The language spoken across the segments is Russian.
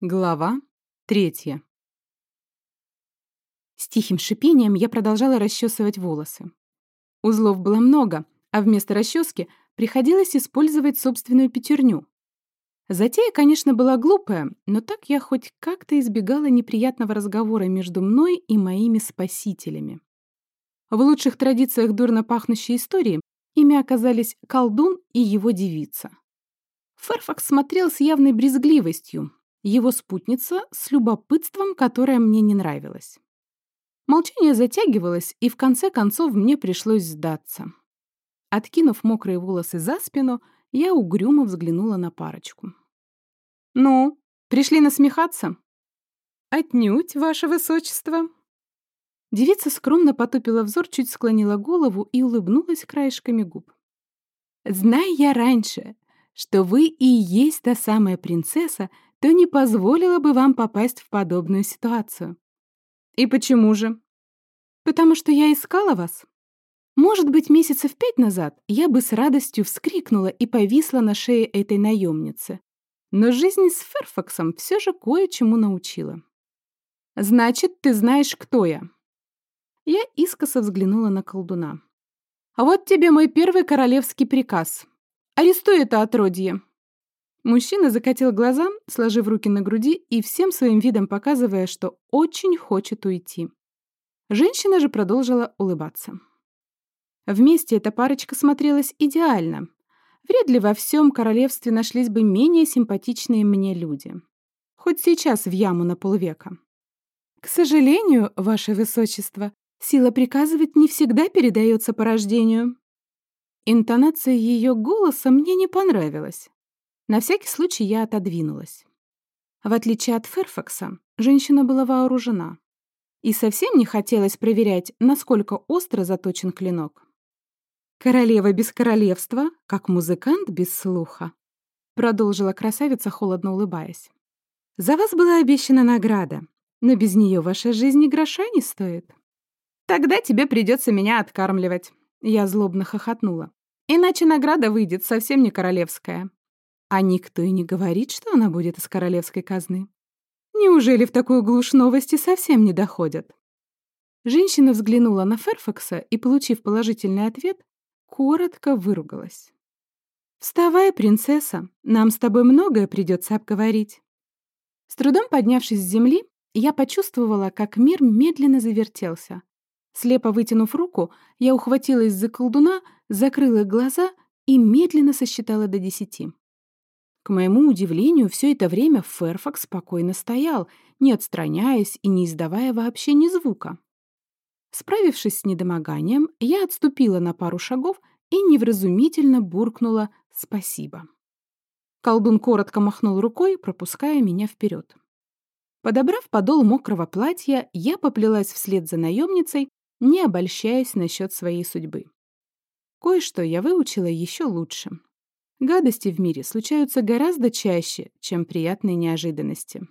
Глава третья. С тихим шипением я продолжала расчесывать волосы. Узлов было много, а вместо расчески приходилось использовать собственную пятерню. Затея, конечно, была глупая, но так я хоть как-то избегала неприятного разговора между мной и моими спасителями. В лучших традициях дурно пахнущей истории ими оказались колдун и его девица. Ферфакс смотрел с явной брезгливостью, его спутница с любопытством, которое мне не нравилось. Молчание затягивалось, и в конце концов мне пришлось сдаться. Откинув мокрые волосы за спину, я угрюмо взглянула на парочку. «Ну, пришли насмехаться?» «Отнюдь, ваше высочество!» Девица скромно потупила взор, чуть склонила голову и улыбнулась краешками губ. «Зная я раньше, что вы и есть та самая принцесса, то не позволила бы вам попасть в подобную ситуацию. И почему же? Потому что я искала вас. Может быть, месяцев пять назад я бы с радостью вскрикнула и повисла на шее этой наемницы. Но жизнь с Ферфаксом все же кое-чему научила. «Значит, ты знаешь, кто я?» Я искоса взглянула на колдуна. «А вот тебе мой первый королевский приказ. Арестуй это отродье!» Мужчина закатил глаза, сложив руки на груди и всем своим видом показывая, что очень хочет уйти. Женщина же продолжила улыбаться. Вместе эта парочка смотрелась идеально. Вряд ли во всем королевстве нашлись бы менее симпатичные мне люди. Хоть сейчас в яму на полвека. К сожалению, ваше высочество, сила приказывать не всегда передается по рождению. Интонация ее голоса мне не понравилась. На всякий случай я отодвинулась. В отличие от Ферфакса, женщина была вооружена. И совсем не хотелось проверять, насколько остро заточен клинок. «Королева без королевства, как музыкант без слуха», продолжила красавица, холодно улыбаясь. «За вас была обещана награда, но без нее ваша жизнь и гроша не стоит». «Тогда тебе придется меня откармливать», я злобно хохотнула. «Иначе награда выйдет совсем не королевская». А никто и не говорит, что она будет из королевской казны. Неужели в такую глушь новости совсем не доходят? Женщина взглянула на Ферфакса и, получив положительный ответ, коротко выругалась. «Вставай, принцесса, нам с тобой многое придется обговорить». С трудом поднявшись с земли, я почувствовала, как мир медленно завертелся. Слепо вытянув руку, я ухватилась за колдуна, закрыла глаза и медленно сосчитала до десяти. К моему удивлению, все это время Ферфакс спокойно стоял, не отстраняясь и не издавая вообще ни звука. Справившись с недомоганием, я отступила на пару шагов и невразумительно буркнула «спасибо». Колдун коротко махнул рукой, пропуская меня вперед. Подобрав подол мокрого платья, я поплелась вслед за наемницей, не обольщаясь насчет своей судьбы. Кое-что я выучила еще лучше. Гадости в мире случаются гораздо чаще, чем приятные неожиданности.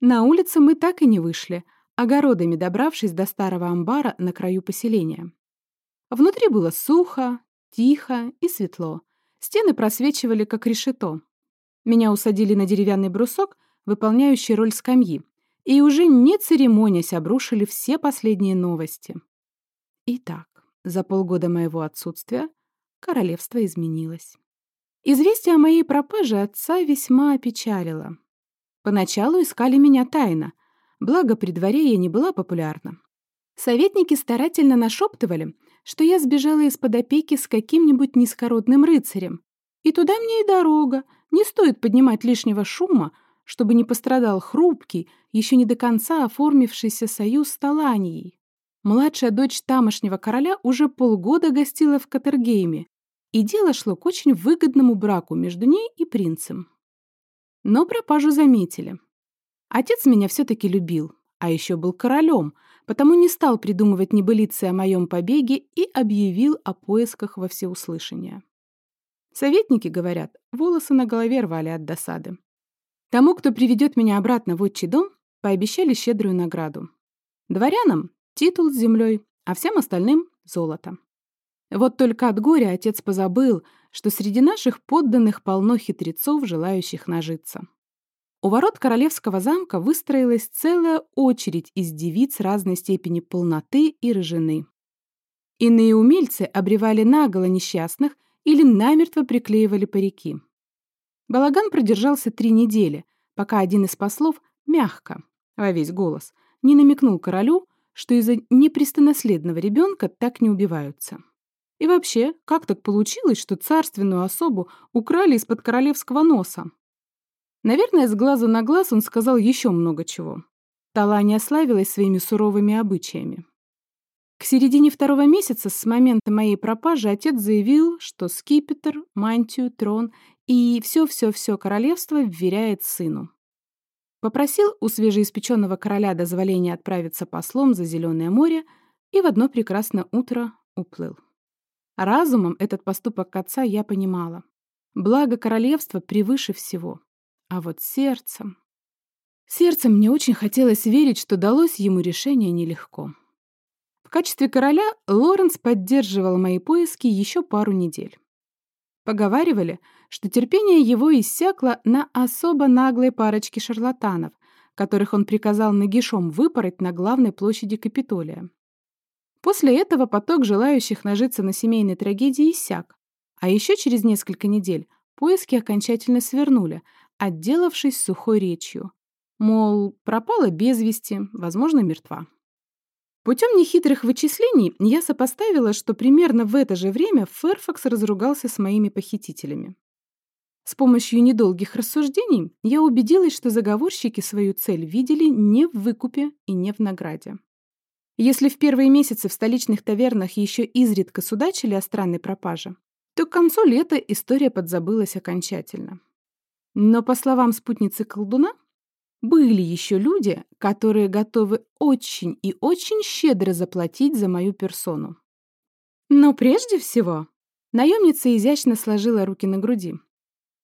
На улице мы так и не вышли, огородами добравшись до старого амбара на краю поселения. Внутри было сухо, тихо и светло. Стены просвечивали, как решето. Меня усадили на деревянный брусок, выполняющий роль скамьи, и уже не церемонясь обрушили все последние новости. Итак, за полгода моего отсутствия королевство изменилось. Известие о моей пропаже отца весьма опечалило. Поначалу искали меня тайно, благо при дворе я не была популярна. Советники старательно нашептывали, что я сбежала из-под опеки с каким-нибудь низкородным рыцарем. И туда мне и дорога, не стоит поднимать лишнего шума, чтобы не пострадал хрупкий, еще не до конца оформившийся союз с Таланией. Младшая дочь тамошнего короля уже полгода гостила в Катергейме, и дело шло к очень выгодному браку между ней и принцем. Но пропажу заметили. Отец меня все-таки любил, а еще был королем, потому не стал придумывать небылицы о моем побеге и объявил о поисках во всеуслышание. Советники, говорят, волосы на голове рвали от досады. Тому, кто приведет меня обратно в отчий дом, пообещали щедрую награду. Дворянам — титул с землей, а всем остальным — золото. Вот только от горя отец позабыл, что среди наших подданных полно хитрецов, желающих нажиться. у ворот королевского замка выстроилась целая очередь из девиц разной степени полноты и рыжины. Иные умельцы обревали наголо несчастных или намертво приклеивали парики. Балаган продержался три недели, пока один из послов мягко, во весь голос, не намекнул королю, что из-за непрестонаследного ребенка так не убиваются. И вообще, как так получилось, что царственную особу украли из-под королевского носа? Наверное, с глазу на глаз он сказал еще много чего. Талания славилась своими суровыми обычаями. К середине второго месяца с момента моей пропажи отец заявил, что скипетр, мантию, трон и все-все-все королевство вверяет сыну. Попросил у свежеиспеченного короля дозволения отправиться послом за Зеленое море и в одно прекрасное утро уплыл. Разумом этот поступок отца я понимала. Благо королевства превыше всего. А вот сердцем... Сердцем мне очень хотелось верить, что далось ему решение нелегко. В качестве короля Лоренс поддерживал мои поиски еще пару недель. Поговаривали, что терпение его иссякло на особо наглой парочке шарлатанов, которых он приказал нагишом выпороть на главной площади Капитолия. После этого поток желающих нажиться на семейной трагедии иссяк, а еще через несколько недель поиски окончательно свернули, отделавшись сухой речью. Мол, пропала без вести, возможно, мертва. Путем нехитрых вычислений я сопоставила, что примерно в это же время Ферфакс разругался с моими похитителями. С помощью недолгих рассуждений я убедилась, что заговорщики свою цель видели не в выкупе и не в награде. Если в первые месяцы в столичных тавернах еще изредка судачили о странной пропаже, то к концу лета история подзабылась окончательно. Но, по словам спутницы колдуна, были еще люди, которые готовы очень и очень щедро заплатить за мою персону. Но прежде всего, наемница изящно сложила руки на груди.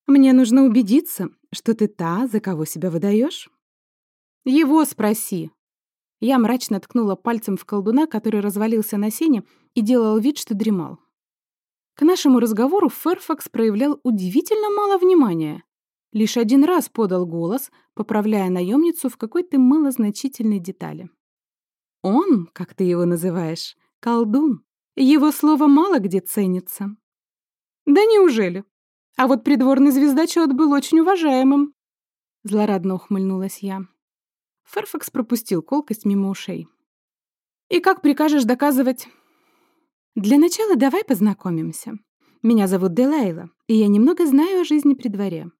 «Мне нужно убедиться, что ты та, за кого себя выдаешь. «Его спроси!» Я мрачно ткнула пальцем в колдуна, который развалился на сене и делал вид, что дремал. К нашему разговору Ферфакс проявлял удивительно мало внимания. Лишь один раз подал голос, поправляя наемницу в какой-то малозначительной детали. «Он, как ты его называешь, колдун. Его слово мало где ценится». «Да неужели? А вот придворный звездочет был очень уважаемым». Злорадно ухмыльнулась я. Ферфакс пропустил колкость мимо ушей. «И как прикажешь доказывать?» «Для начала давай познакомимся. Меня зовут Делайла, и я немного знаю о жизни при дворе.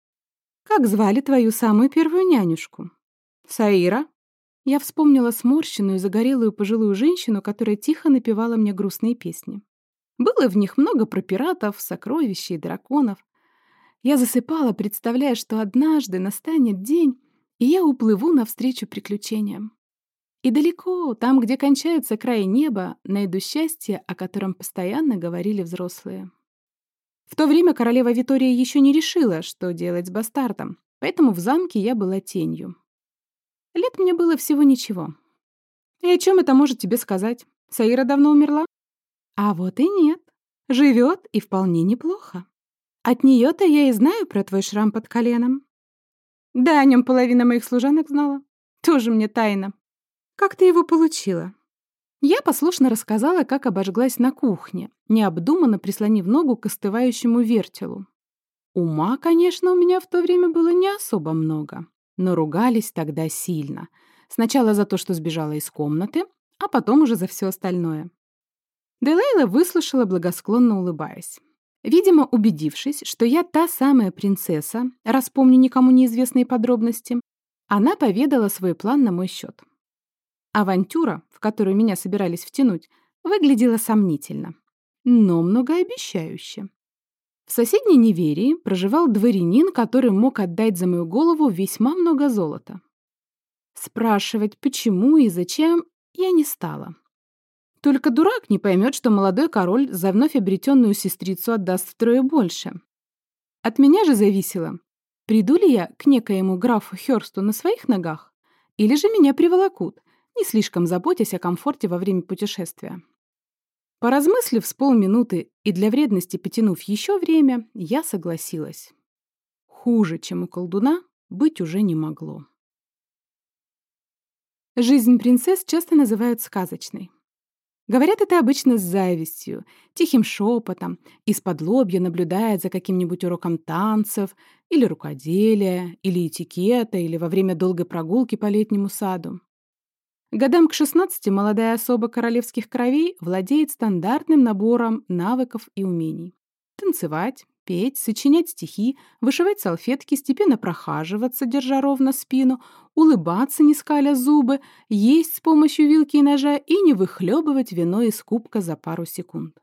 Как звали твою самую первую нянюшку? Саира? Я вспомнила сморщенную, загорелую пожилую женщину, которая тихо напевала мне грустные песни. Было в них много про пиратов, сокровищ и драконов. Я засыпала, представляя, что однажды настанет день, и я уплыву навстречу приключениям. И далеко, там, где кончается край неба, найду счастье, о котором постоянно говорили взрослые. В то время королева Витория еще не решила, что делать с бастардом, поэтому в замке я была тенью. Лет мне было всего ничего. И о чем это может тебе сказать? Саира давно умерла? А вот и нет. Живет и вполне неплохо. От нее-то я и знаю про твой шрам под коленом. Да, о нем половина моих служанок знала. Тоже мне тайна. Как ты его получила? Я послушно рассказала, как обожглась на кухне, необдуманно прислонив ногу к остывающему вертелу. Ума, конечно, у меня в то время было не особо много, но ругались тогда сильно. Сначала за то, что сбежала из комнаты, а потом уже за все остальное. Делейла выслушала, благосклонно улыбаясь. Видимо, убедившись, что я та самая принцесса, раз помню никому неизвестные подробности, она поведала свой план на мой счет. Авантюра, в которую меня собирались втянуть, выглядела сомнительно, но многообещающе. В соседней Неверии проживал дворянин, который мог отдать за мою голову весьма много золота. Спрашивать, почему и зачем, я не стала. Только дурак не поймет, что молодой король за вновь обретенную сестрицу отдаст втрое больше. От меня же зависело, приду ли я к некоему графу Хёрсту на своих ногах, или же меня приволокут, не слишком заботясь о комфорте во время путешествия. Поразмыслив с полминуты и для вредности потянув еще время, я согласилась. Хуже, чем у колдуна, быть уже не могло. Жизнь принцесс часто называют сказочной. Говорят это обычно с завистью, тихим шепотом, из-под лобья наблюдая за каким-нибудь уроком танцев или рукоделия, или этикета, или во время долгой прогулки по летнему саду. Годам к 16 молодая особа королевских кровей владеет стандартным набором навыков и умений. Танцевать, петь, сочинять стихи, вышивать салфетки, степенно прохаживаться, держа ровно спину, улыбаться, не скаля зубы, есть с помощью вилки и ножа и не выхлебывать вино из кубка за пару секунд.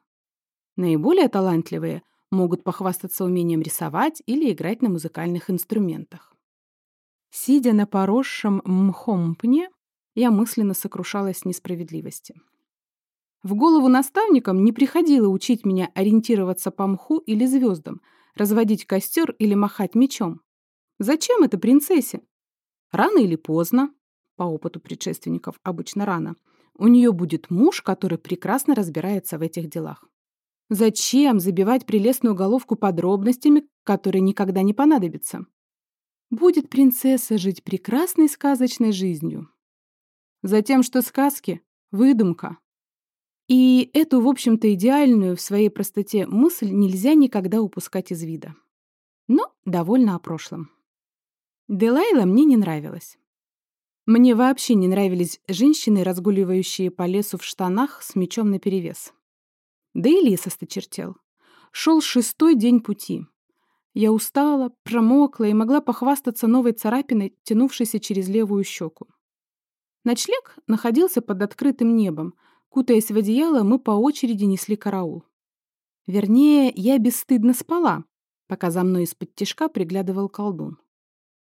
Наиболее талантливые могут похвастаться умением рисовать или играть на музыкальных инструментах. Сидя на поросшем мхом пне, я мысленно сокрушалась несправедливости. В голову наставникам не приходило учить меня ориентироваться по мху или звездам, разводить костер или махать мечом. Зачем это принцессе? Рано или поздно, по опыту предшественников обычно рано, у нее будет муж, который прекрасно разбирается в этих делах. Зачем забивать прелестную головку подробностями, которые никогда не понадобятся? Будет принцесса жить прекрасной сказочной жизнью. Затем, что сказки — выдумка, и эту, в общем-то, идеальную в своей простоте мысль нельзя никогда упускать из вида. Но довольно о прошлом. Делайла мне не нравилась. Мне вообще не нравились женщины, разгуливающие по лесу в штанах с мечом наперевес. Да и лес осточертел. Шел шестой день пути. Я устала, промокла и могла похвастаться новой царапиной, тянувшейся через левую щеку. Ночлег находился под открытым небом, Кутаясь в одеяло, мы по очереди несли караул. Вернее, я бесстыдно спала, пока за мной из-под тишка приглядывал колдун.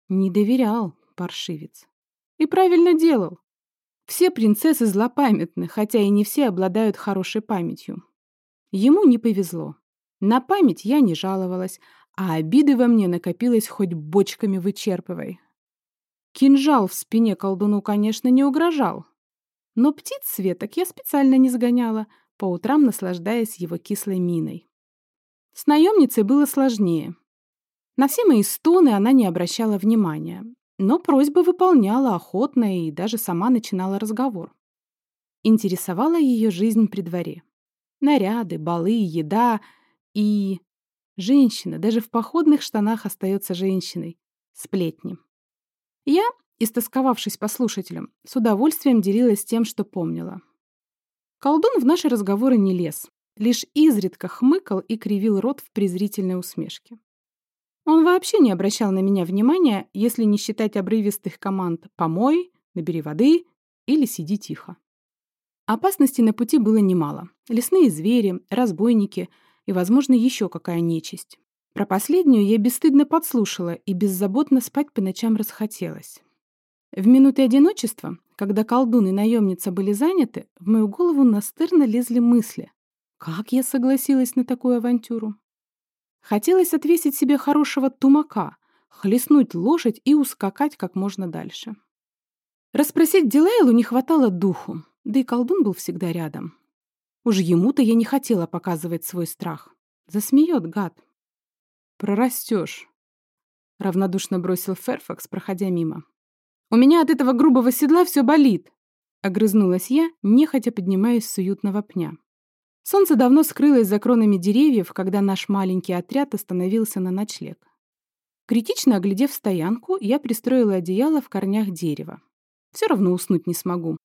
Не доверял, паршивец. И правильно делал. Все принцессы злопамятны, хотя и не все обладают хорошей памятью. Ему не повезло. На память я не жаловалась, а обиды во мне накопилось хоть бочками вычерпывай. Кинжал в спине колдуну, конечно, не угрожал, но птиц светок я специально не сгоняла, по утрам наслаждаясь его кислой миной. С наемницей было сложнее. На все мои стоны она не обращала внимания, но просьбы выполняла охотно и даже сама начинала разговор. Интересовала ее жизнь при дворе. Наряды, балы, еда и... Женщина даже в походных штанах остается женщиной. Сплетни. Я Истосковавшись по слушателям, с удовольствием делилась тем, что помнила. Колдун в наши разговоры не лез, лишь изредка хмыкал и кривил рот в презрительной усмешке. Он вообще не обращал на меня внимания, если не считать обрывистых команд «помой», «набери воды» или «сиди тихо». Опасностей на пути было немало. Лесные звери, разбойники и, возможно, еще какая нечисть. Про последнюю я бесстыдно подслушала и беззаботно спать по ночам расхотелось. В минуты одиночества, когда колдун и наемница были заняты, в мою голову настырно лезли мысли. Как я согласилась на такую авантюру? Хотелось отвесить себе хорошего тумака, хлестнуть лошадь и ускакать как можно дальше. Расспросить Дилейлу не хватало духу, да и колдун был всегда рядом. Уж ему-то я не хотела показывать свой страх. Засмеет гад. «Прорастешь», — равнодушно бросил Ферфакс, проходя мимо. У меня от этого грубого седла все болит!» Огрызнулась я, нехотя поднимаясь с уютного пня. Солнце давно скрылось за кронами деревьев, когда наш маленький отряд остановился на ночлег. Критично оглядев стоянку, я пристроила одеяло в корнях дерева. Все равно уснуть не смогу,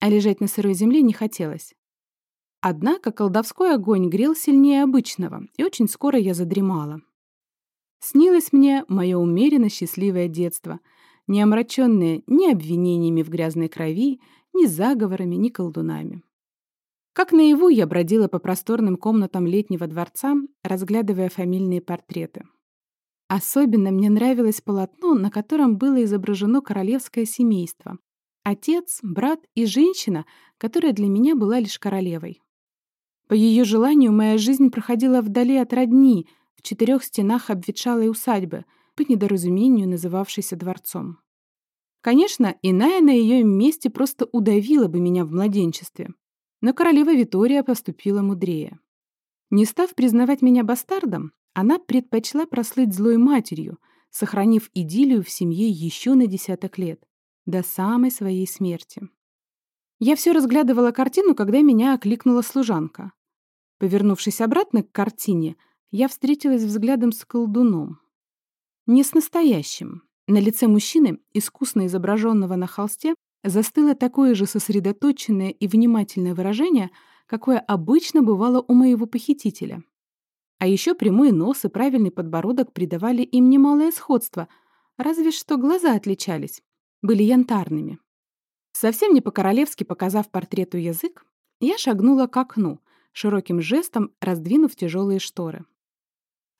а лежать на сырой земле не хотелось. Однако колдовской огонь грел сильнее обычного, и очень скоро я задремала. Снилось мне мое умеренно счастливое детство — не омраченные ни обвинениями в грязной крови, ни заговорами, ни колдунами. Как наяву я бродила по просторным комнатам летнего дворца, разглядывая фамильные портреты. Особенно мне нравилось полотно, на котором было изображено королевское семейство. Отец, брат и женщина, которая для меня была лишь королевой. По ее желанию моя жизнь проходила вдали от родни, в четырех стенах обветшалой усадьбы — по недоразумению называвшейся дворцом. Конечно, иная на ее месте просто удавила бы меня в младенчестве. Но королева Витория поступила мудрее. Не став признавать меня бастардом, она предпочла прослыть злой матерью, сохранив идиллию в семье еще на десяток лет, до самой своей смерти. Я все разглядывала картину, когда меня окликнула служанка. Повернувшись обратно к картине, я встретилась взглядом с колдуном. Не с настоящим. На лице мужчины, искусно изображенного на холсте, застыло такое же сосредоточенное и внимательное выражение, какое обычно бывало у моего похитителя. А еще прямой нос и правильный подбородок придавали им немалое сходство, разве что глаза отличались, были янтарными. Совсем не по-королевски показав портрету язык, я шагнула к окну, широким жестом раздвинув тяжелые шторы.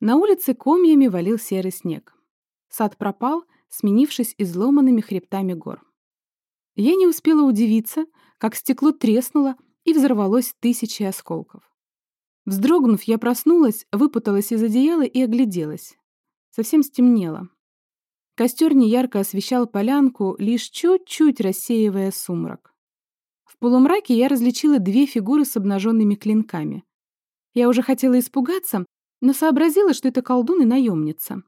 На улице комьями валил серый снег. Сад пропал, сменившись изломанными хребтами гор. Я не успела удивиться, как стекло треснуло и взорвалось тысячи осколков. Вздрогнув, я проснулась, выпуталась из одеяла и огляделась. Совсем стемнело. Костер неярко освещал полянку, лишь чуть-чуть рассеивая сумрак. В полумраке я различила две фигуры с обнаженными клинками. Я уже хотела испугаться, но сообразила, что это колдун и наемница.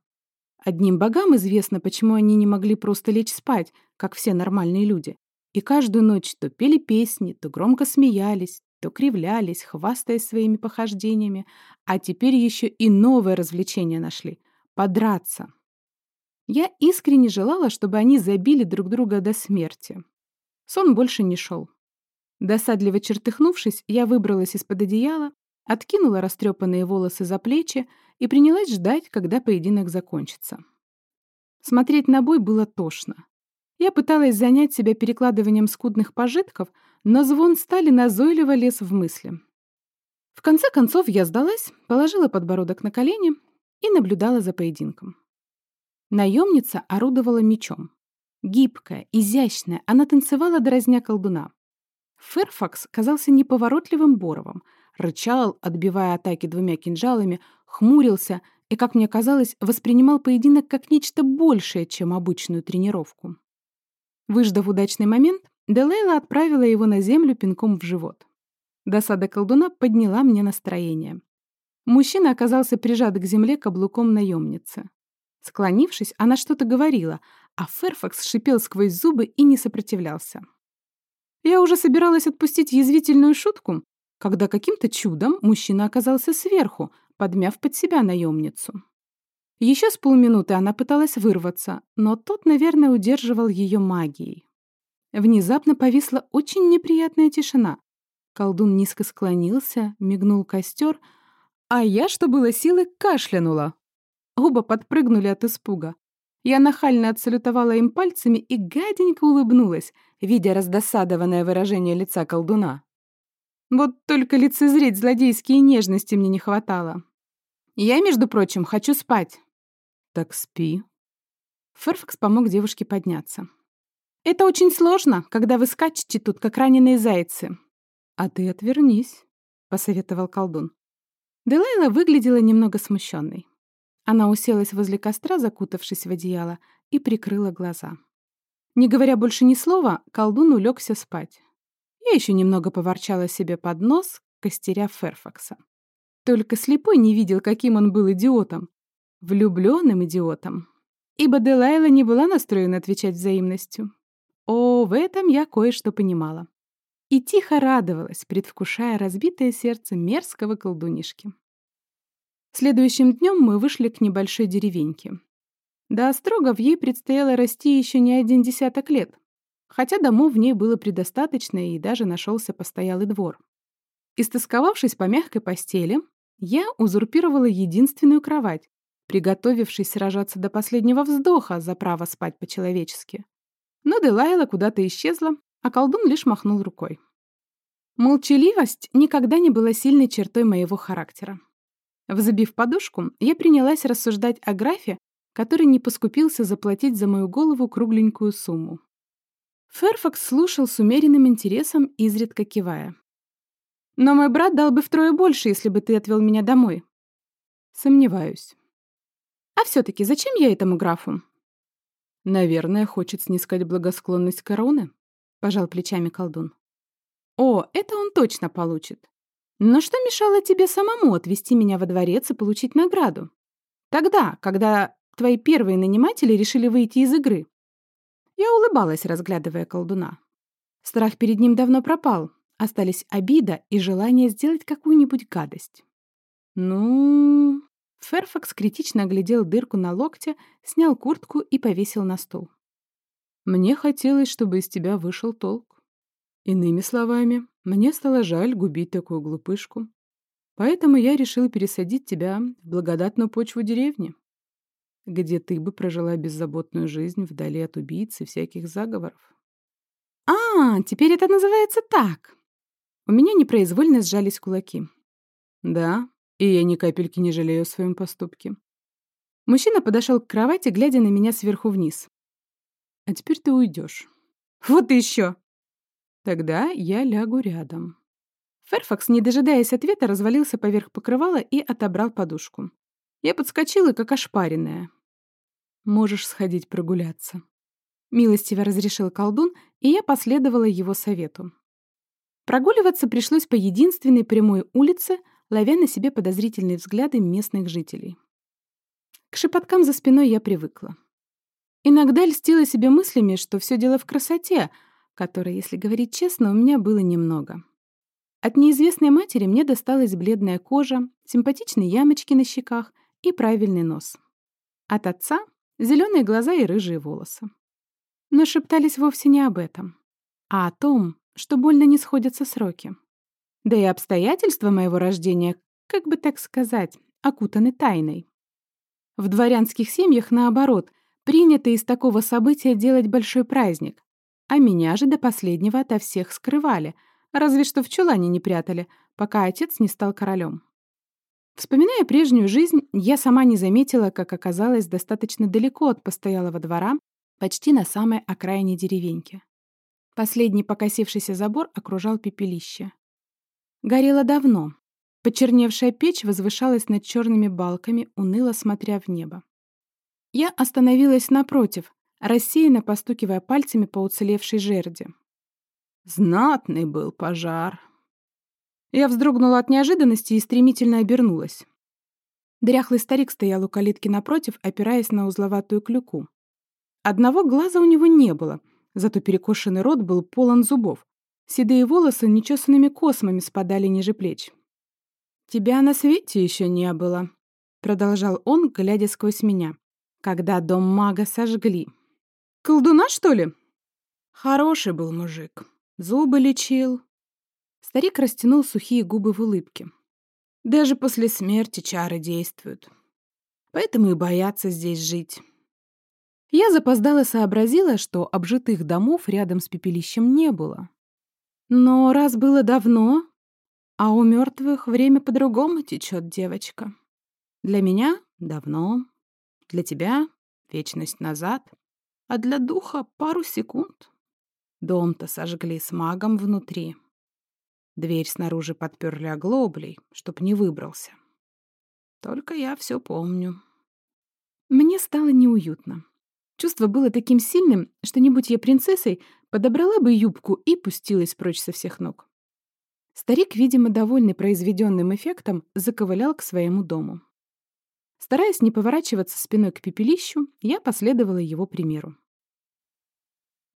Одним богам известно, почему они не могли просто лечь спать, как все нормальные люди. И каждую ночь то пели песни, то громко смеялись, то кривлялись, хвастаясь своими похождениями, а теперь еще и новое развлечение нашли — подраться. Я искренне желала, чтобы они забили друг друга до смерти. Сон больше не шел. Досадливо чертыхнувшись, я выбралась из-под одеяла, откинула растрепанные волосы за плечи и принялась ждать, когда поединок закончится. Смотреть на бой было тошно. Я пыталась занять себя перекладыванием скудных пожитков, но звон стали назойливо лез в мысли. В конце концов я сдалась, положила подбородок на колени и наблюдала за поединком. Наемница орудовала мечом. Гибкая, изящная, она танцевала дразня колдуна. Ферфакс казался неповоротливым боровом, рычал, отбивая атаки двумя кинжалами, хмурился и, как мне казалось, воспринимал поединок как нечто большее, чем обычную тренировку. Выждав удачный момент, Делейла отправила его на землю пинком в живот. Досада колдуна подняла мне настроение. Мужчина оказался прижат к земле каблуком наемницы. Склонившись, она что-то говорила, а Ферфакс шипел сквозь зубы и не сопротивлялся. Я уже собиралась отпустить язвительную шутку, когда каким-то чудом мужчина оказался сверху, подмяв под себя наемницу. Еще с полминуты она пыталась вырваться, но тот, наверное, удерживал ее магией. Внезапно повисла очень неприятная тишина. Колдун низко склонился, мигнул костер, а я, что было силы, кашлянула. Оба подпрыгнули от испуга. Я нахально отсалютовала им пальцами и гаденько улыбнулась, видя раздосадованное выражение лица колдуна. Вот только лицезреть злодейские нежности мне не хватало. Я, между прочим, хочу спать. Так спи. Ферфакс помог девушке подняться. Это очень сложно, когда вы скачете тут, как раненые зайцы. А ты отвернись, посоветовал колдун. Делайла выглядела немного смущенной. Она уселась возле костра, закутавшись в одеяло, и прикрыла глаза. Не говоря больше ни слова, колдун улегся спать. Я еще немного поворчала себе под нос, костеря Ферфакса. Только слепой не видел, каким он был идиотом. Влюбленным идиотом. Ибо Делайла не была настроена отвечать взаимностью. О, в этом я кое-что понимала. И тихо радовалась, предвкушая разбитое сердце мерзкого колдунишки. Следующим днем мы вышли к небольшой деревеньке. До Острогов ей предстояло расти еще не один десяток лет, хотя домов в ней было предостаточно и даже нашелся постоялый двор. Истосковавшись по мягкой постели, я узурпировала единственную кровать, приготовившись сражаться до последнего вздоха за право спать по-человечески. Но Делайла куда-то исчезла, а колдун лишь махнул рукой. Молчаливость никогда не была сильной чертой моего характера. Взбив подушку, я принялась рассуждать о графе, который не поскупился заплатить за мою голову кругленькую сумму. Ферфакс слушал с умеренным интересом, изредка кивая. «Но мой брат дал бы втрое больше, если бы ты отвел меня домой». «Сомневаюсь». «А все-таки зачем я этому графу?» «Наверное, хочет снискать благосклонность короны», — пожал плечами колдун. «О, это он точно получит. Но что мешало тебе самому отвезти меня во дворец и получить награду? Тогда, когда твои первые наниматели решили выйти из игры?» Я улыбалась, разглядывая колдуна. Страх перед ним давно пропал. Остались обида и желание сделать какую-нибудь гадость. «Ну...» Ферфакс критично оглядел дырку на локте, снял куртку и повесил на стол. «Мне хотелось, чтобы из тебя вышел толк. Иными словами, мне стало жаль губить такую глупышку. Поэтому я решил пересадить тебя в благодатную почву деревни, где ты бы прожила беззаботную жизнь вдали от убийц и всяких заговоров. «А, теперь это называется так!» У меня непроизвольно сжались кулаки. «Да, и я ни капельки не жалею о своем поступке». Мужчина подошел к кровати, глядя на меня сверху вниз. «А теперь ты уйдешь. «Вот еще!» «Тогда я лягу рядом». Ферфакс, не дожидаясь ответа, развалился поверх покрывала и отобрал подушку. Я подскочила, как ошпаренная. «Можешь сходить прогуляться». Милостиво разрешил колдун, и я последовала его совету. Прогуливаться пришлось по единственной прямой улице, ловя на себе подозрительные взгляды местных жителей. К шепоткам за спиной я привыкла. Иногда льстила себе мыслями, что все дело в красоте, которой, если говорить честно, у меня было немного. От неизвестной матери мне досталась бледная кожа, симпатичные ямочки на щеках и правильный нос. От отца — зеленые глаза и рыжие волосы. Но шептались вовсе не об этом, а о том, что больно не сходятся сроки. Да и обстоятельства моего рождения, как бы так сказать, окутаны тайной. В дворянских семьях, наоборот, принято из такого события делать большой праздник, а меня же до последнего ото всех скрывали — Разве что в чулане не прятали, пока отец не стал королем. Вспоминая прежнюю жизнь, я сама не заметила, как оказалась достаточно далеко от постоялого двора, почти на самой окраине деревеньки. Последний покосившийся забор окружал пепелище. Горело давно. Почерневшая печь возвышалась над черными балками, уныло смотря в небо. Я остановилась напротив, рассеянно постукивая пальцами по уцелевшей жерди. Знатный был пожар. Я вздрогнула от неожиданности и стремительно обернулась. Дряхлый старик стоял у калитки напротив, опираясь на узловатую клюку. Одного глаза у него не было, зато перекошенный рот был полон зубов. Седые волосы нечесанными космами спадали ниже плеч. «Тебя на свете еще не было», — продолжал он, глядя сквозь меня, когда дом мага сожгли. «Колдуна, что ли?» «Хороший был мужик», Зубы лечил. Старик растянул сухие губы в улыбке. Даже после смерти чары действуют. Поэтому и боятся здесь жить. Я запоздала сообразила, что обжитых домов рядом с пепелищем не было. Но раз было давно, а у мертвых время по-другому течет, девочка. Для меня — давно, для тебя — вечность назад, а для духа — пару секунд. Дом-то сожгли с магом внутри. Дверь снаружи подперли оглоблей, чтоб не выбрался. Только я все помню. Мне стало неуютно. Чувство было таким сильным, что, не будь я принцессой, подобрала бы юбку и пустилась прочь со всех ног. Старик, видимо, довольный произведенным эффектом, заковылял к своему дому. Стараясь не поворачиваться спиной к пепелищу, я последовала его примеру.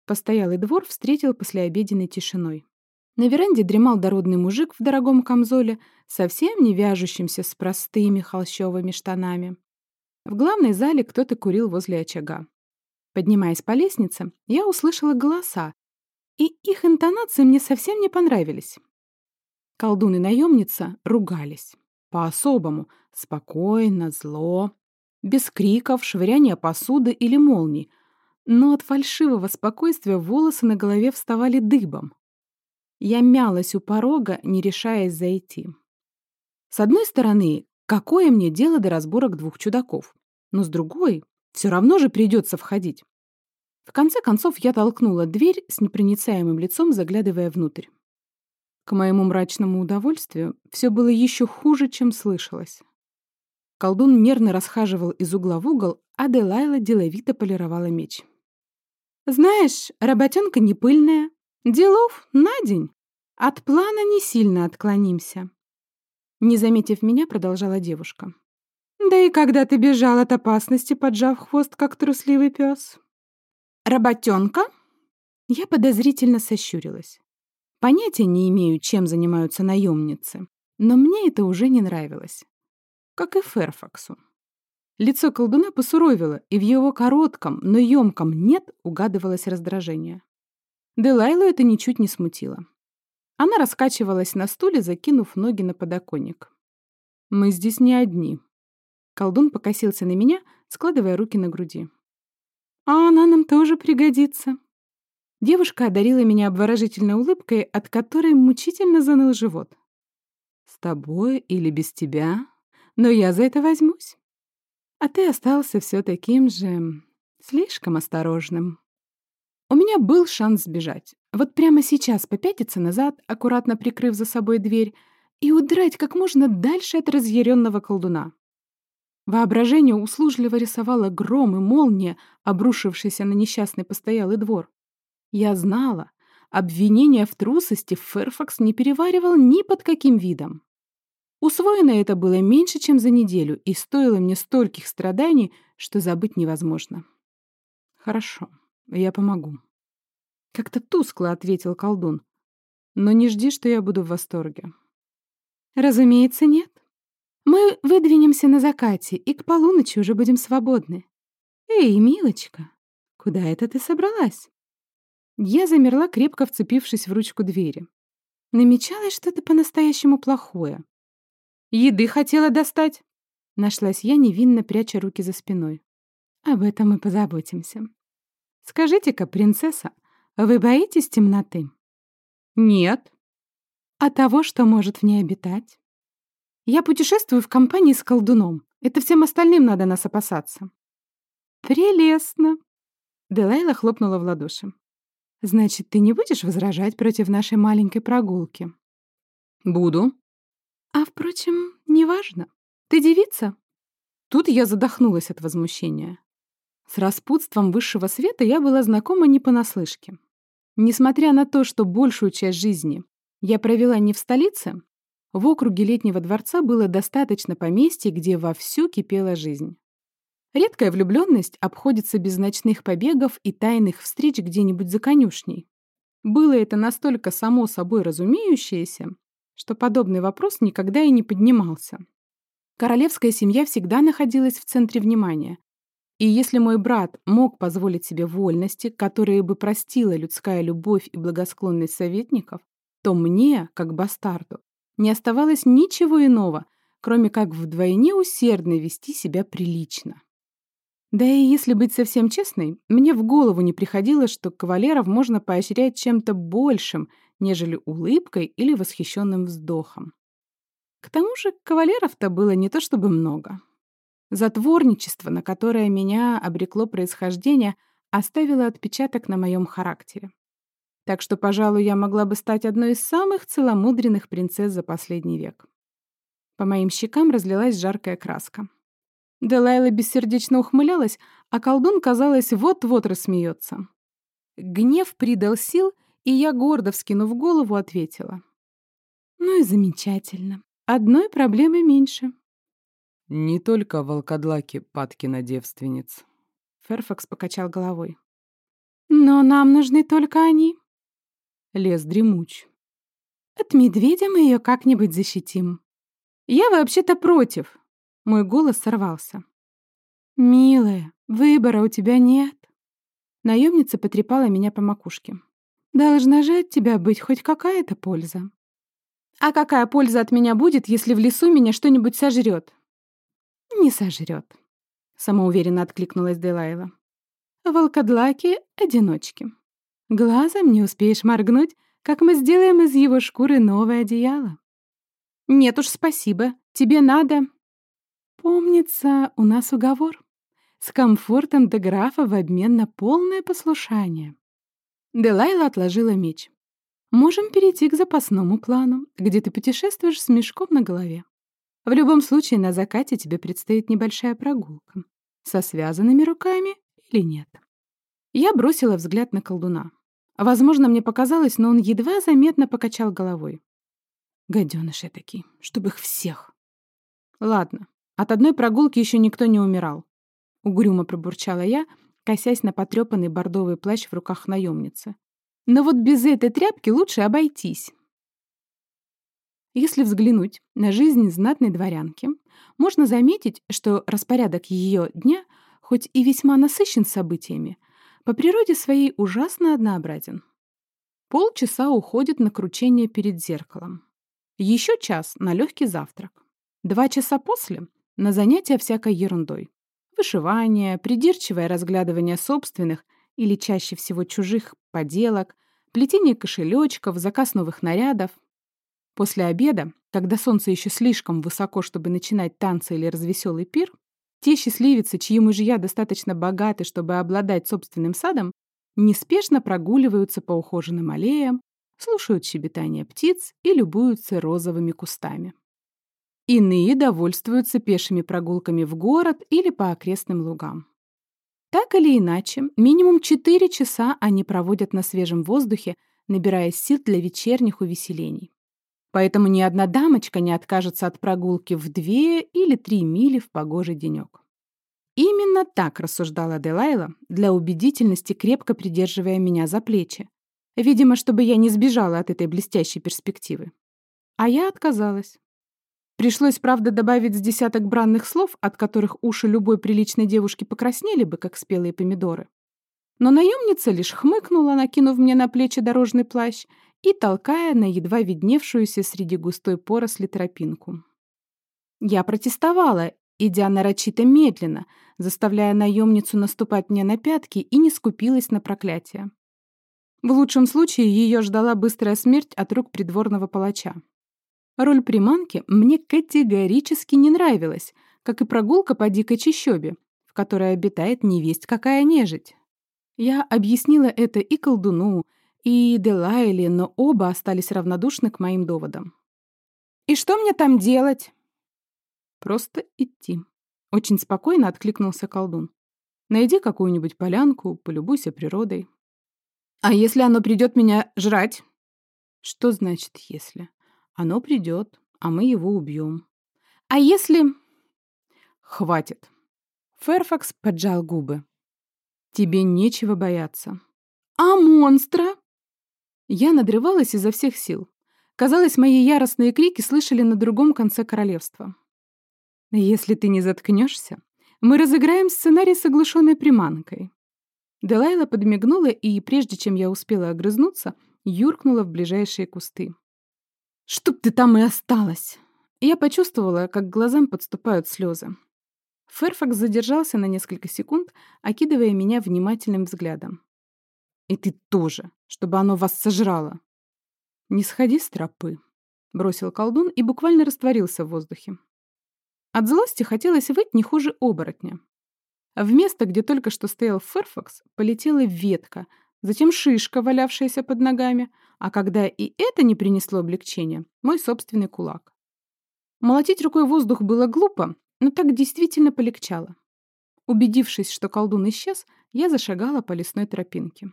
Постоялый двор встретил послеобеденной тишиной. На веранде дремал дородный мужик в дорогом камзоле, совсем не вяжущимся с простыми холщовыми штанами. В главной зале кто-то курил возле очага. Поднимаясь по лестнице, я услышала голоса, и их интонации мне совсем не понравились. Колдун и наемница ругались. По-особому, спокойно, зло, без криков, швыряния посуды или молний, но от фальшивого спокойствия волосы на голове вставали дыбом. Я мялась у порога, не решаясь зайти. С одной стороны, какое мне дело до разборок двух чудаков? Но с другой, все равно же придется входить. В конце концов, я толкнула дверь с непроницаемым лицом, заглядывая внутрь. К моему мрачному удовольствию все было еще хуже, чем слышалось. Колдун нервно расхаживал из угла в угол, а Делайла деловито полировала меч. Знаешь, работенка не пыльная. Делов на день. От плана не сильно отклонимся. Не заметив меня, продолжала девушка. Да и когда ты бежал от опасности, поджав хвост, как трусливый пес? Работенка? Я подозрительно сощурилась. Понятия не имею, чем занимаются наемницы, но мне это уже не нравилось. Как и Ферфаксу. Лицо колдуна посуровило, и в его коротком, но емком «нет» угадывалось раздражение. Делайлу это ничуть не смутило. Она раскачивалась на стуле, закинув ноги на подоконник. «Мы здесь не одни». Колдун покосился на меня, складывая руки на груди. «А она нам тоже пригодится». Девушка одарила меня обворожительной улыбкой, от которой мучительно заныл живот. «С тобой или без тебя? Но я за это возьмусь». А ты остался все таким же... слишком осторожным. У меня был шанс сбежать. Вот прямо сейчас попятиться назад, аккуратно прикрыв за собой дверь, и удрать как можно дальше от разъяренного колдуна. Воображение услужливо рисовало гром и молния, обрушившиеся на несчастный постоялый двор. Я знала, обвинение в трусости Ферфакс не переваривал ни под каким видом. Усвоено это было меньше, чем за неделю, и стоило мне стольких страданий, что забыть невозможно. «Хорошо, я помогу». Как-то тускло ответил колдун. «Но не жди, что я буду в восторге». «Разумеется, нет. Мы выдвинемся на закате, и к полуночи уже будем свободны. Эй, милочка, куда это ты собралась?» Я замерла, крепко вцепившись в ручку двери. Намечалось что-то по-настоящему плохое. Еды хотела достать?» Нашлась я, невинно пряча руки за спиной. «Об этом мы позаботимся. Скажите-ка, принцесса, вы боитесь темноты?» «Нет». «А того, что может в ней обитать?» «Я путешествую в компании с колдуном. Это всем остальным надо нас опасаться». «Прелестно!» Делайла хлопнула в ладоши. «Значит, ты не будешь возражать против нашей маленькой прогулки?» «Буду», а, впрочем, неважно. Ты девица? Тут я задохнулась от возмущения. С распутством высшего света я была знакома не понаслышке. Несмотря на то, что большую часть жизни я провела не в столице, в округе летнего дворца было достаточно поместья, где вовсю кипела жизнь. Редкая влюбленность обходится без ночных побегов и тайных встреч где-нибудь за конюшней. Было это настолько само собой разумеющееся, что подобный вопрос никогда и не поднимался. Королевская семья всегда находилась в центре внимания. И если мой брат мог позволить себе вольности, которые бы простила людская любовь и благосклонность советников, то мне, как бастарду, не оставалось ничего иного, кроме как вдвойне усердно вести себя прилично. Да и если быть совсем честной, мне в голову не приходило, что кавалеров можно поощрять чем-то большим, нежели улыбкой или восхищенным вздохом. К тому же кавалеров-то было не то чтобы много. Затворничество, на которое меня обрекло происхождение, оставило отпечаток на моем характере. Так что, пожалуй, я могла бы стать одной из самых целомудренных принцесс за последний век. По моим щекам разлилась жаркая краска. Делайла бессердечно ухмылялась, а колдун, казалось, вот-вот рассмеется. Гнев придал сил, и я, гордо вскинув голову, ответила. «Ну и замечательно. Одной проблемы меньше». «Не только волкодлаки падки на девственниц». Ферфакс покачал головой. «Но нам нужны только они». Лес дремуч. «От медведя мы ее как-нибудь защитим». «Я вообще-то против». Мой голос сорвался. «Милая, выбора у тебя нет». Наемница потрепала меня по макушке. Должна же от тебя быть хоть какая-то польза. А какая польза от меня будет, если в лесу меня что-нибудь сожрет? Не сожрет, самоуверенно откликнулась Делайла. Волкодлаки — одиночки. Глазом не успеешь моргнуть, как мы сделаем из его шкуры новое одеяло. Нет уж, спасибо. Тебе надо. Помнится, у нас уговор. С комфортом до графа в обмен на полное послушание. Делайла отложила меч. «Можем перейти к запасному плану, где ты путешествуешь с мешком на голове. В любом случае, на закате тебе предстоит небольшая прогулка. Со связанными руками или нет?» Я бросила взгляд на колдуна. Возможно, мне показалось, но он едва заметно покачал головой. Гадёныш такие, чтобы их всех. Ладно, От одной прогулки еще никто не умирал. Угрюмо пробурчала я, косясь на потрепанный бордовый плащ в руках наемницы. Но вот без этой тряпки лучше обойтись. Если взглянуть на жизнь знатной дворянки, можно заметить, что распорядок ее дня, хоть и весьма насыщен событиями, по природе своей ужасно однообразен. Полчаса уходит на кручение перед зеркалом. Еще час на легкий завтрак. Два часа после — на занятия всякой ерундой. Вышивание, придирчивое разглядывание собственных или чаще всего чужих поделок, плетение кошелечков, заказ новых нарядов. После обеда, когда солнце еще слишком высоко, чтобы начинать танцы или развеселый пир, те счастливицы, чьи мужья достаточно богаты, чтобы обладать собственным садом, неспешно прогуливаются по ухоженным аллеям, слушают щебетание птиц и любуются розовыми кустами. Иные довольствуются пешими прогулками в город или по окрестным лугам. Так или иначе, минимум 4 часа они проводят на свежем воздухе, набирая сил для вечерних увеселений. Поэтому ни одна дамочка не откажется от прогулки в 2 или 3 мили в погожий денек. Именно так рассуждала Делайла, для убедительности крепко придерживая меня за плечи. Видимо, чтобы я не сбежала от этой блестящей перспективы. А я отказалась. Пришлось, правда, добавить с десяток бранных слов, от которых уши любой приличной девушки покраснели бы, как спелые помидоры. Но наемница лишь хмыкнула, накинув мне на плечи дорожный плащ и толкая на едва видневшуюся среди густой поросли тропинку. Я протестовала, идя нарочито медленно, заставляя наемницу наступать мне на пятки и не скупилась на проклятие. В лучшем случае ее ждала быстрая смерть от рук придворного палача. Роль приманки мне категорически не нравилась, как и прогулка по дикой чащобе, в которой обитает невесть какая нежить. Я объяснила это и колдуну, и Делайли, но оба остались равнодушны к моим доводам. «И что мне там делать?» «Просто идти», — очень спокойно откликнулся колдун. «Найди какую-нибудь полянку, полюбуйся природой». «А если оно придет меня жрать?» «Что значит «если»?» Оно придет, а мы его убьем. А если... Хватит. Ферфакс поджал губы. Тебе нечего бояться. А монстра? Я надрывалась изо всех сил. Казалось, мои яростные крики слышали на другом конце королевства. Если ты не заткнешься, мы разыграем сценарий с оглушенной приманкой. Делайла подмигнула и, прежде чем я успела огрызнуться, юркнула в ближайшие кусты. «Чтоб ты там и осталась!» Я почувствовала, как к глазам подступают слезы. Ферфакс задержался на несколько секунд, окидывая меня внимательным взглядом. «И ты тоже, чтобы оно вас сожрало!» «Не сходи с тропы», — бросил колдун и буквально растворился в воздухе. От злости хотелось выйти не хуже оборотня. В место, где только что стоял Ферфакс, полетела ветка, затем шишка, валявшаяся под ногами, а когда и это не принесло облегчения, мой собственный кулак. Молотить рукой воздух было глупо, но так действительно полегчало. Убедившись, что колдун исчез, я зашагала по лесной тропинке.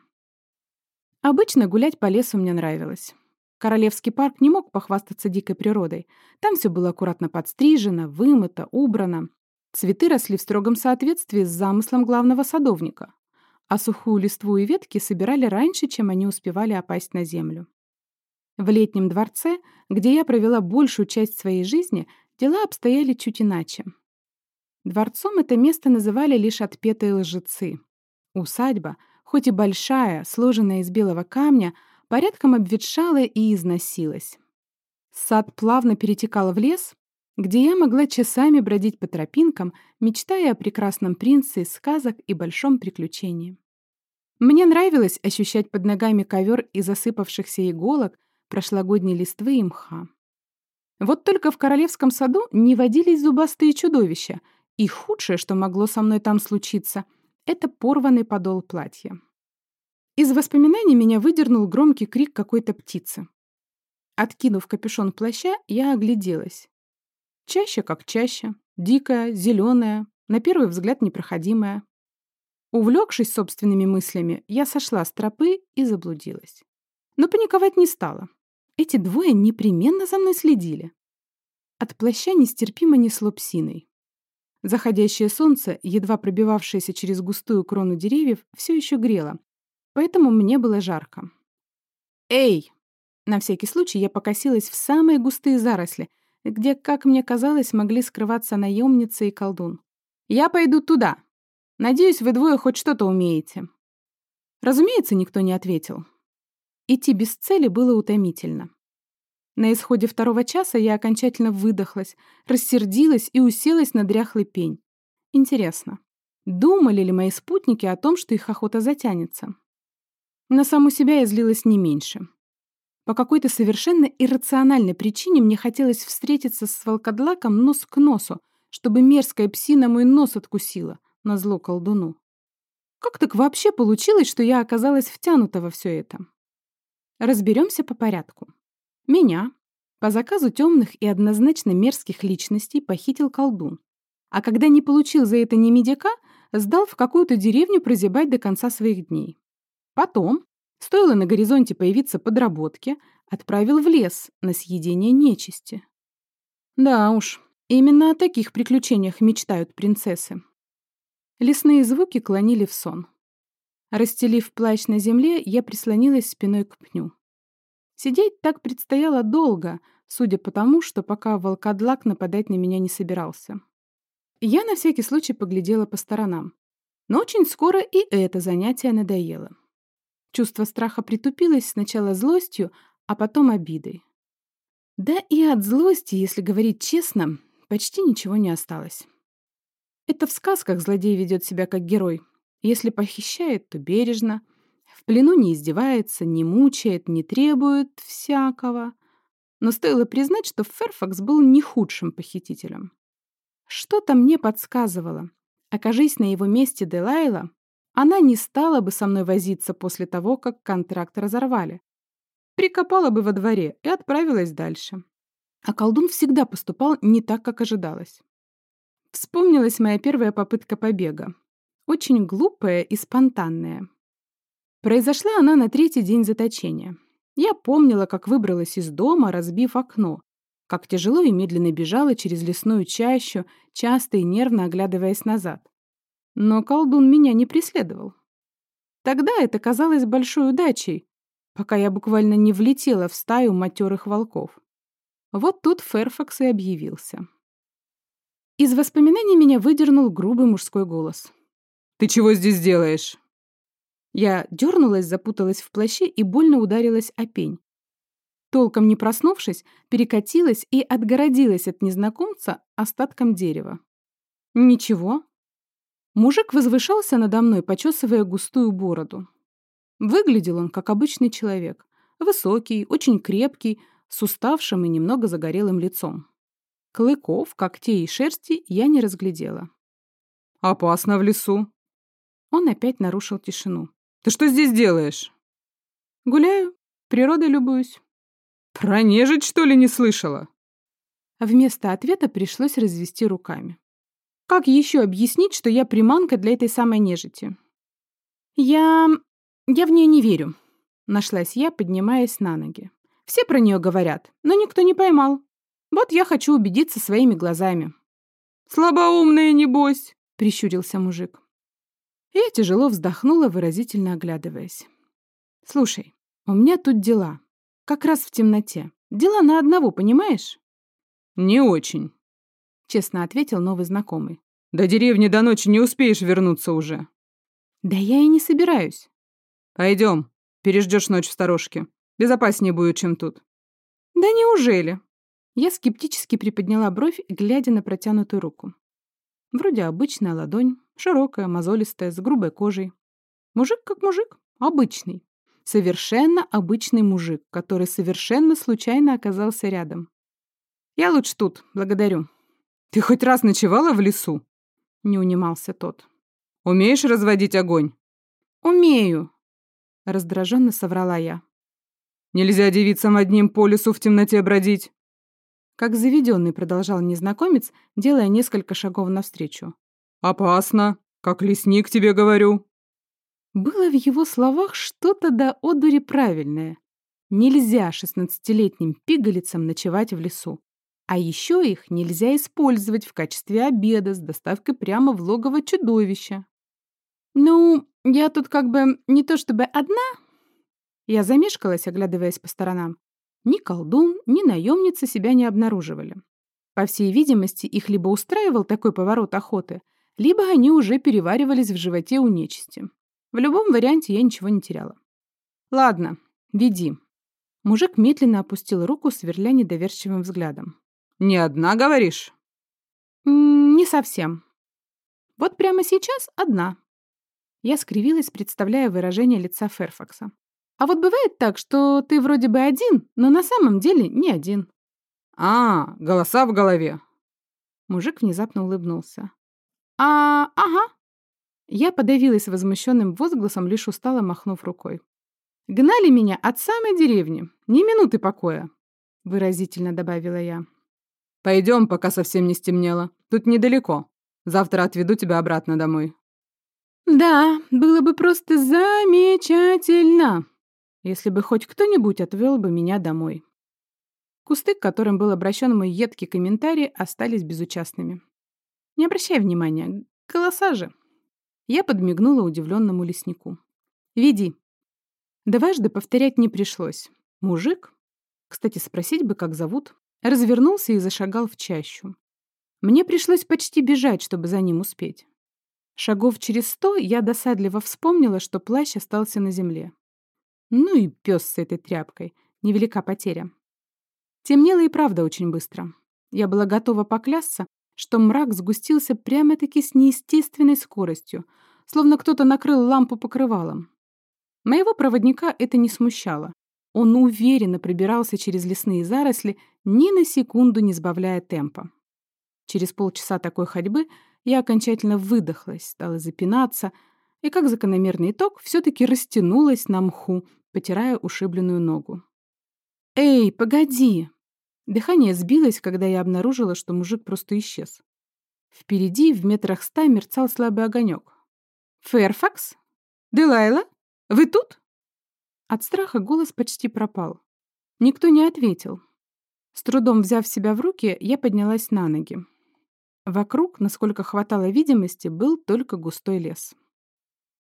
Обычно гулять по лесу мне нравилось. Королевский парк не мог похвастаться дикой природой. Там все было аккуратно подстрижено, вымыто, убрано. Цветы росли в строгом соответствии с замыслом главного садовника а сухую листву и ветки собирали раньше, чем они успевали опасть на землю. В летнем дворце, где я провела большую часть своей жизни, дела обстояли чуть иначе. Дворцом это место называли лишь отпетые лжецы. Усадьба, хоть и большая, сложенная из белого камня, порядком обветшала и износилась. Сад плавно перетекал в лес, где я могла часами бродить по тропинкам, мечтая о прекрасном принце из сказок и большом приключении. Мне нравилось ощущать под ногами ковер из засыпавшихся иголок, прошлогодней листвы и мха. Вот только в королевском саду не водились зубастые чудовища, и худшее, что могло со мной там случиться, это порванный подол платья. Из воспоминаний меня выдернул громкий крик какой-то птицы. Откинув капюшон плаща, я огляделась. Чаще как чаще, дикая, зеленая, на первый взгляд непроходимая. Увлекшись собственными мыслями, я сошла с тропы и заблудилась. Но паниковать не стала. Эти двое непременно за мной следили. От плаща нестерпимо несло псиной. Заходящее солнце, едва пробивавшееся через густую крону деревьев, все еще грело, поэтому мне было жарко. «Эй!» На всякий случай я покосилась в самые густые заросли, где, как мне казалось, могли скрываться наемница и колдун. «Я пойду туда. Надеюсь, вы двое хоть что-то умеете». Разумеется, никто не ответил. Идти без цели было утомительно. На исходе второго часа я окончательно выдохлась, рассердилась и уселась на дряхлый пень. Интересно, думали ли мои спутники о том, что их охота затянется? На саму себя я злилась не меньше. По какой-то совершенно иррациональной причине мне хотелось встретиться с волкодлаком нос к носу, чтобы мерзкая псина мой нос откусила, на зло колдуну. Как так вообще получилось, что я оказалась втянута во все это? Разберемся по порядку. Меня, по заказу темных и однозначно мерзких личностей, похитил колдун. А когда не получил за это ни медика, сдал в какую-то деревню прозябать до конца своих дней. Потом, Стоило на горизонте появиться подработке, отправил в лес на съедение нечисти. Да уж, именно о таких приключениях мечтают принцессы. Лесные звуки клонили в сон. Расстелив плащ на земле, я прислонилась спиной к пню. Сидеть так предстояло долго, судя по тому, что пока волкодлак нападать на меня не собирался. Я на всякий случай поглядела по сторонам. Но очень скоро и это занятие надоело. Чувство страха притупилось сначала злостью, а потом обидой. Да и от злости, если говорить честно, почти ничего не осталось. Это в сказках злодей ведет себя как герой. Если похищает, то бережно. В плену не издевается, не мучает, не требует всякого. Но стоило признать, что Ферфакс был не худшим похитителем. Что-то мне подсказывало. Окажись на его месте Делайла, она не стала бы со мной возиться после того, как контракт разорвали. Прикопала бы во дворе и отправилась дальше. А колдун всегда поступал не так, как ожидалось. Вспомнилась моя первая попытка побега. Очень глупая и спонтанная. Произошла она на третий день заточения. Я помнила, как выбралась из дома, разбив окно, как тяжело и медленно бежала через лесную чащу, часто и нервно оглядываясь назад. Но колдун меня не преследовал. Тогда это казалось большой удачей, пока я буквально не влетела в стаю матерых волков. Вот тут Ферфакс и объявился. Из воспоминаний меня выдернул грубый мужской голос. «Ты чего здесь делаешь?» Я дернулась, запуталась в плаще и больно ударилась о пень. Толком не проснувшись, перекатилась и отгородилась от незнакомца остатком дерева. Ничего, Мужик возвышался надо мной, почесывая густую бороду. Выглядел он как обычный человек. Высокий, очень крепкий, с уставшим и немного загорелым лицом. Клыков, когтей и шерсти я не разглядела. «Опасно в лесу». Он опять нарушил тишину. «Ты что здесь делаешь?» «Гуляю, природой любуюсь». «Про нежить, что ли, не слышала?» Вместо ответа пришлось развести руками. Как еще объяснить, что я приманка для этой самой нежити? Я... я в нее не верю. Нашлась я, поднимаясь на ноги. Все про нее говорят, но никто не поймал. Вот я хочу убедиться своими глазами. «Слабоумная, небось!» — прищурился мужик. Я тяжело вздохнула, выразительно оглядываясь. «Слушай, у меня тут дела. Как раз в темноте. Дела на одного, понимаешь?» «Не очень», — честно ответил новый знакомый. «До деревни до ночи не успеешь вернуться уже». «Да я и не собираюсь». «Пойдем, переждешь ночь в сторожке. Безопаснее будет, чем тут». «Да неужели?» Я скептически приподняла бровь, глядя на протянутую руку. Вроде обычная ладонь, широкая, мозолистая, с грубой кожей. Мужик как мужик, обычный. Совершенно обычный мужик, который совершенно случайно оказался рядом. «Я лучше тут, благодарю», «Ты хоть раз ночевала в лесу?» — не унимался тот. «Умеешь разводить огонь?» «Умею», — раздраженно соврала я. «Нельзя девицам одним по лесу в темноте бродить!» Как заведенный продолжал незнакомец, делая несколько шагов навстречу. «Опасно, как лесник тебе говорю!» Было в его словах что-то до одури правильное. Нельзя шестнадцатилетним пигалицам ночевать в лесу. А еще их нельзя использовать в качестве обеда с доставкой прямо в логово чудовища. Ну, я тут как бы не то чтобы одна. Я замешкалась, оглядываясь по сторонам. Ни колдун, ни наемница себя не обнаруживали. По всей видимости, их либо устраивал такой поворот охоты, либо они уже переваривались в животе у нечисти. В любом варианте я ничего не теряла. «Ладно, веди». Мужик медленно опустил руку, сверля недоверчивым взглядом. «Не одна, говоришь?» «Не совсем. Вот прямо сейчас одна». Я скривилась, представляя выражение лица Ферфакса. «А вот бывает так, что ты вроде бы один, но на самом деле не один». «А, голоса в голове». Мужик внезапно улыбнулся. «А, ага». Я подавилась возмущенным возгласом, лишь устало махнув рукой. «Гнали меня от самой деревни. Ни минуты покоя», — выразительно добавила я. Пойдем, пока совсем не стемнело. Тут недалеко. Завтра отведу тебя обратно домой». «Да, было бы просто замечательно, если бы хоть кто-нибудь отвел бы меня домой». Кусты, к которым был обращен мой едкий комментарий, остались безучастными. «Не обращай внимания, голоса же». Я подмигнула удивленному леснику. «Веди». Дважды повторять не пришлось. Мужик, кстати, спросить бы, как зовут, развернулся и зашагал в чащу. Мне пришлось почти бежать, чтобы за ним успеть. Шагов через сто я досадливо вспомнила, что плащ остался на земле. Ну и пес с этой тряпкой. Невелика потеря. Темнело и правда очень быстро. Я была готова поклясться, что мрак сгустился прямо-таки с неестественной скоростью, словно кто-то накрыл лампу покрывалом. Моего проводника это не смущало. Он уверенно пробирался через лесные заросли, ни на секунду не сбавляя темпа. Через полчаса такой ходьбы я окончательно выдохлась, стала запинаться, и как закономерный итог все-таки растянулась на мху, потирая ушибленную ногу. «Эй, погоди!» Дыхание сбилось, когда я обнаружила, что мужик просто исчез. Впереди, в метрах ста, мерцал слабый огонек. «Фэрфакс? Делайла? Вы тут?» От страха голос почти пропал. Никто не ответил. С трудом взяв себя в руки, я поднялась на ноги. Вокруг, насколько хватало видимости, был только густой лес.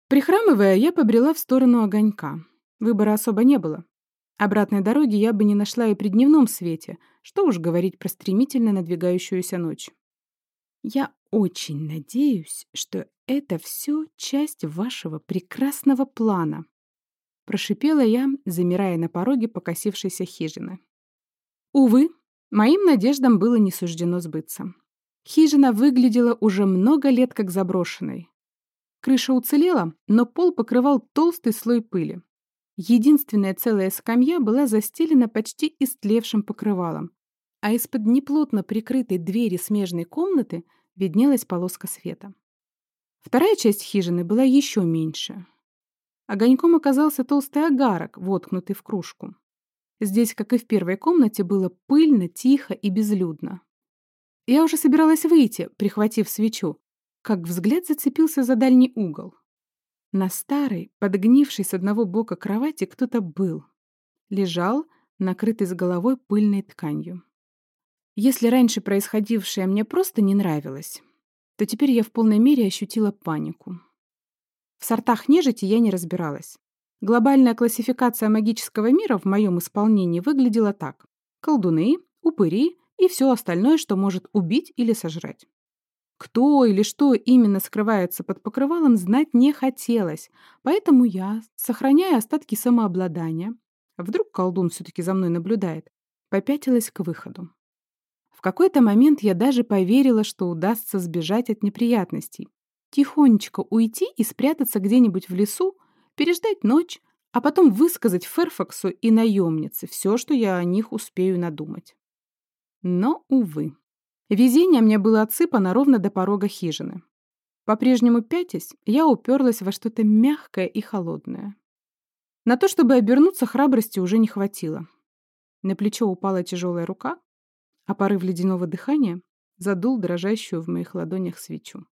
Прихрамывая, я побрела в сторону огонька. Выбора особо не было. Обратной дороги я бы не нашла и при дневном свете, что уж говорить про стремительно надвигающуюся ночь. Я очень надеюсь, что это все часть вашего прекрасного плана, Прошипела я, замирая на пороге покосившейся хижины. Увы, моим надеждам было не суждено сбыться. Хижина выглядела уже много лет как заброшенной. Крыша уцелела, но пол покрывал толстый слой пыли. Единственная целая скамья была застелена почти истлевшим покрывалом, а из-под неплотно прикрытой двери смежной комнаты виднелась полоска света. Вторая часть хижины была еще меньше. Огоньком оказался толстый агарок, воткнутый в кружку. Здесь, как и в первой комнате, было пыльно, тихо и безлюдно. Я уже собиралась выйти, прихватив свечу, как взгляд зацепился за дальний угол. На старой, подгнившей с одного бока кровати кто-то был. Лежал, накрытый с головой пыльной тканью. Если раньше происходившее мне просто не нравилось, то теперь я в полной мере ощутила панику. В сортах нежити я не разбиралась. Глобальная классификация магического мира в моем исполнении выглядела так. Колдуны, упыри и все остальное, что может убить или сожрать. Кто или что именно скрывается под покрывалом, знать не хотелось, поэтому я, сохраняя остатки самообладания, вдруг колдун все-таки за мной наблюдает, попятилась к выходу. В какой-то момент я даже поверила, что удастся сбежать от неприятностей, Тихонечко уйти и спрятаться где-нибудь в лесу, переждать ночь, а потом высказать Ферфаксу и наемнице все, что я о них успею надумать. Но, увы. Везение мне было отсыпано ровно до порога хижины. По-прежнему пятясь, я уперлась во что-то мягкое и холодное. На то, чтобы обернуться, храбрости уже не хватило. На плечо упала тяжелая рука, а порыв ледяного дыхания задул дрожащую в моих ладонях свечу.